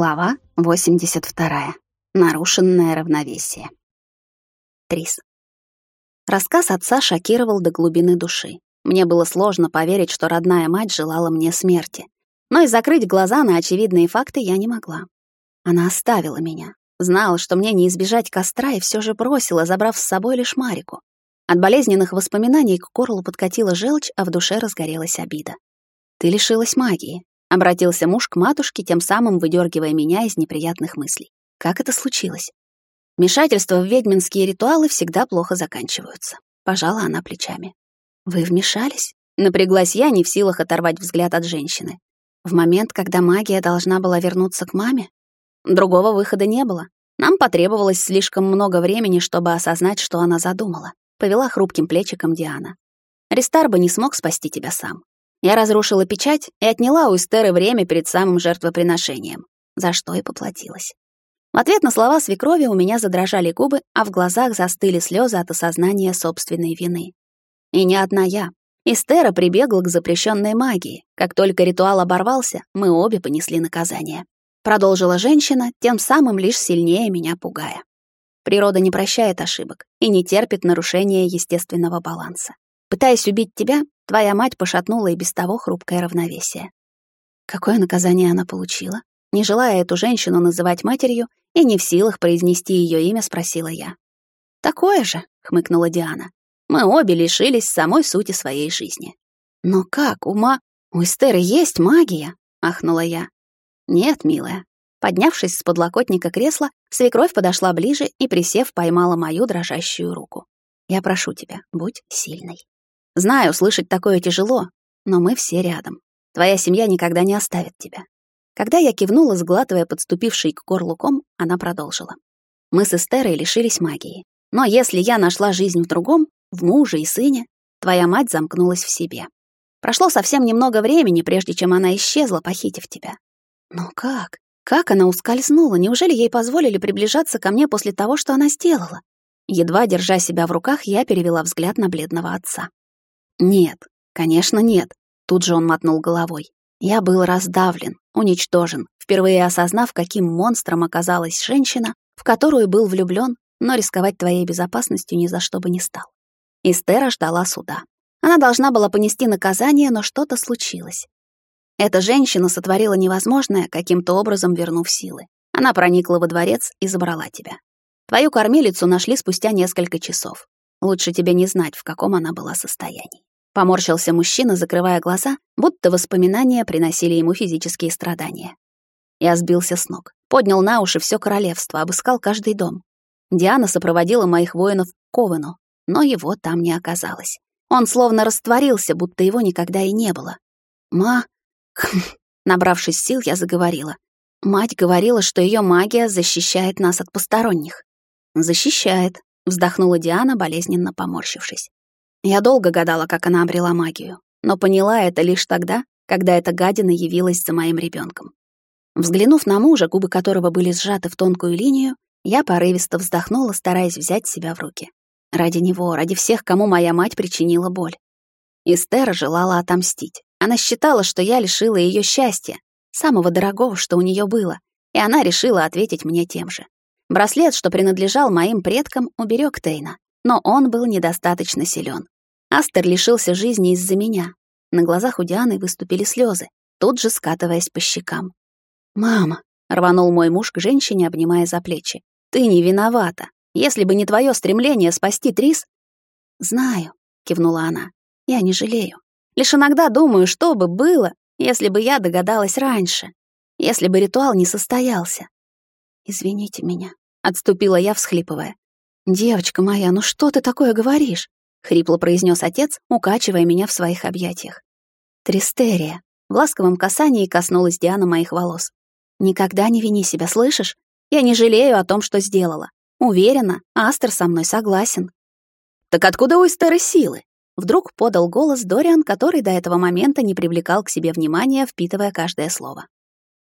Глава 82. Нарушенное равновесие. Трис. Рассказ отца шокировал до глубины души. Мне было сложно поверить, что родная мать желала мне смерти. Но и закрыть глаза на очевидные факты я не могла. Она оставила меня. Знала, что мне не избежать костра, и все же бросила, забрав с собой лишь Марику. От болезненных воспоминаний к горлу подкатила желчь, а в душе разгорелась обида. «Ты лишилась магии», — обратился муж к матушке, тем самым выдергивая меня из неприятных мыслей. «Как это случилось?» Вмешательства в ведьминские ритуалы всегда плохо заканчиваются. Пожала она плечами. «Вы вмешались?» Напряглась я, не в силах оторвать взгляд от женщины. В момент, когда магия должна была вернуться к маме? Другого выхода не было. Нам потребовалось слишком много времени, чтобы осознать, что она задумала повела хрупким плечиком Диана. Ристар бы не смог спасти тебя сам. Я разрушила печать и отняла у Эстеры время перед самым жертвоприношением, за что и поплатилась. В ответ на слова свекрови у меня задрожали губы, а в глазах застыли слезы от осознания собственной вины. И не одна я. Эстера прибегла к запрещенной магии. Как только ритуал оборвался, мы обе понесли наказание. Продолжила женщина, тем самым лишь сильнее меня пугая. Природа не прощает ошибок и не терпит нарушения естественного баланса. Пытаясь убить тебя, твоя мать пошатнула и без того хрупкое равновесие. Какое наказание она получила? Не желая эту женщину называть матерью и не в силах произнести ее имя, спросила я. «Такое же», — хмыкнула Диана. «Мы обе лишились самой сути своей жизни». «Но как, ума? У Эстеры есть магия?» — ахнула я. «Нет, милая, Поднявшись с подлокотника кресла, свекровь подошла ближе и, присев, поймала мою дрожащую руку. «Я прошу тебя, будь сильной. Знаю, слышать такое тяжело, но мы все рядом. Твоя семья никогда не оставит тебя». Когда я кивнула, сглатывая подступивший к горлу ком, она продолжила. «Мы с Эстерой лишились магии. Но если я нашла жизнь в другом, в муже и сыне, твоя мать замкнулась в себе. Прошло совсем немного времени, прежде чем она исчезла, похитив тебя. Но как? Как она ускользнула? Неужели ей позволили приближаться ко мне после того, что она сделала? Едва держа себя в руках, я перевела взгляд на бледного отца. Нет, конечно, нет. Тут же он мотнул головой. Я был раздавлен, уничтожен, впервые осознав, каким монстром оказалась женщина, в которую был влюблён, но рисковать твоей безопасностью ни за что бы не стал. Истера ждала суда. Она должна была понести наказание, но что-то случилось. Эта женщина сотворила невозможное, каким-то образом вернув силы. Она проникла во дворец и забрала тебя. Твою кормилицу нашли спустя несколько часов. Лучше тебе не знать, в каком она была состоянии. Поморщился мужчина, закрывая глаза, будто воспоминания приносили ему физические страдания. Я сбился с ног, поднял на уши все королевство, обыскал каждый дом. Диана сопроводила моих воинов к Ковену, но его там не оказалось. Он словно растворился, будто его никогда и не было. «Ма, Набравшись сил, я заговорила. Мать говорила, что ее магия защищает нас от посторонних. Защищает, вздохнула Диана, болезненно поморщившись. Я долго гадала, как она обрела магию, но поняла это лишь тогда, когда эта гадина явилась за моим ребенком. Взглянув на мужа, губы которого были сжаты в тонкую линию, я порывисто вздохнула, стараясь взять себя в руки. Ради него, ради всех, кому моя мать причинила боль. Эстер желала отомстить. Она считала, что я лишила ее счастья, самого дорогого, что у нее было, и она решила ответить мне тем же. Браслет, что принадлежал моим предкам, уберег Тейна, но он был недостаточно силен. Астер лишился жизни из-за меня. На глазах у Дианы выступили слезы, тут же скатываясь по щекам. «Мама», — рванул мой муж к женщине, обнимая за плечи, — «ты не виновата. Если бы не твое стремление спасти Трис...» «Знаю», — кивнула она, — «я не жалею. Лишь иногда думаю, что бы было, если бы я догадалась раньше, если бы ритуал не состоялся. «Извините меня», — отступила я, всхлипывая. «Девочка моя, ну что ты такое говоришь?» — хрипло произнес отец, укачивая меня в своих объятиях. «Тристерия». В ласковом касании коснулась Диана моих волос. «Никогда не вини себя, слышишь? Я не жалею о том, что сделала. Уверена, Астер со мной согласен». «Так откуда у Эстеры силы?» Вдруг подал голос Дориан, который до этого момента не привлекал к себе внимания, впитывая каждое слово.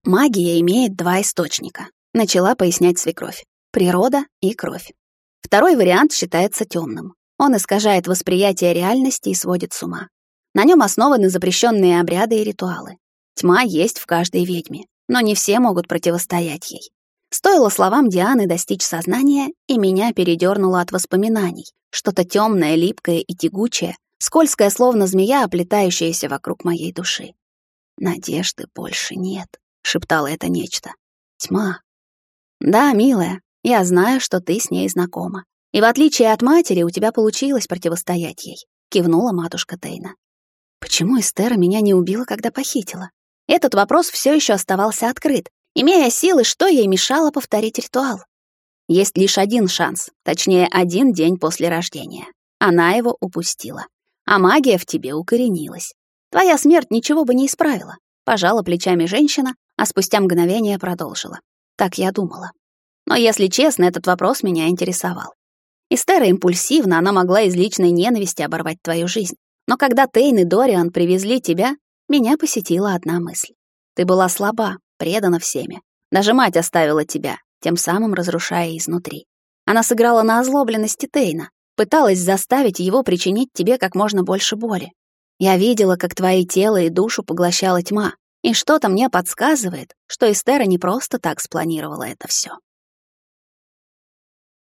«Магия имеет два источника», — начала пояснять свекровь. «Природа и кровь. Второй вариант считается темным. Он искажает восприятие реальности и сводит с ума. На нем основаны запрещенные обряды и ритуалы. Тьма есть в каждой ведьме. но не все могут противостоять ей. Стоило словам Дианы достичь сознания, и меня передернуло от воспоминаний. Что-то темное, липкое и тягучее, скользкое, словно змея, оплетающаяся вокруг моей души. «Надежды больше нет», — шептало это нечто. «Тьма». «Да, милая, я знаю, что ты с ней знакома. И в отличие от матери, у тебя получилось противостоять ей», — кивнула матушка Тейна. «Почему Эстера меня не убила, когда похитила?» Этот вопрос все еще оставался открыт, имея силы, что ей мешало повторить ритуал. Есть лишь один шанс, точнее, один день после рождения. Она его упустила. А магия в тебе укоренилась. Твоя смерть ничего бы не исправила. Пожала плечами женщина, а спустя мгновение продолжила. Так я думала. Но, если честно, этот вопрос меня интересовал. Эстера импульсивна, она могла из личной ненависти оборвать твою жизнь. Но когда Тейн и Дориан привезли тебя, меня посетила одна мысль. Ты была слаба, предана всеми. Даже мать оставила тебя, тем самым разрушая изнутри. Она сыграла на озлобленности Тейна, пыталась заставить его причинить тебе как можно больше боли. Я видела, как твои тело и душу поглощала тьма, и что-то мне подсказывает, что Эстера не просто так спланировала это все.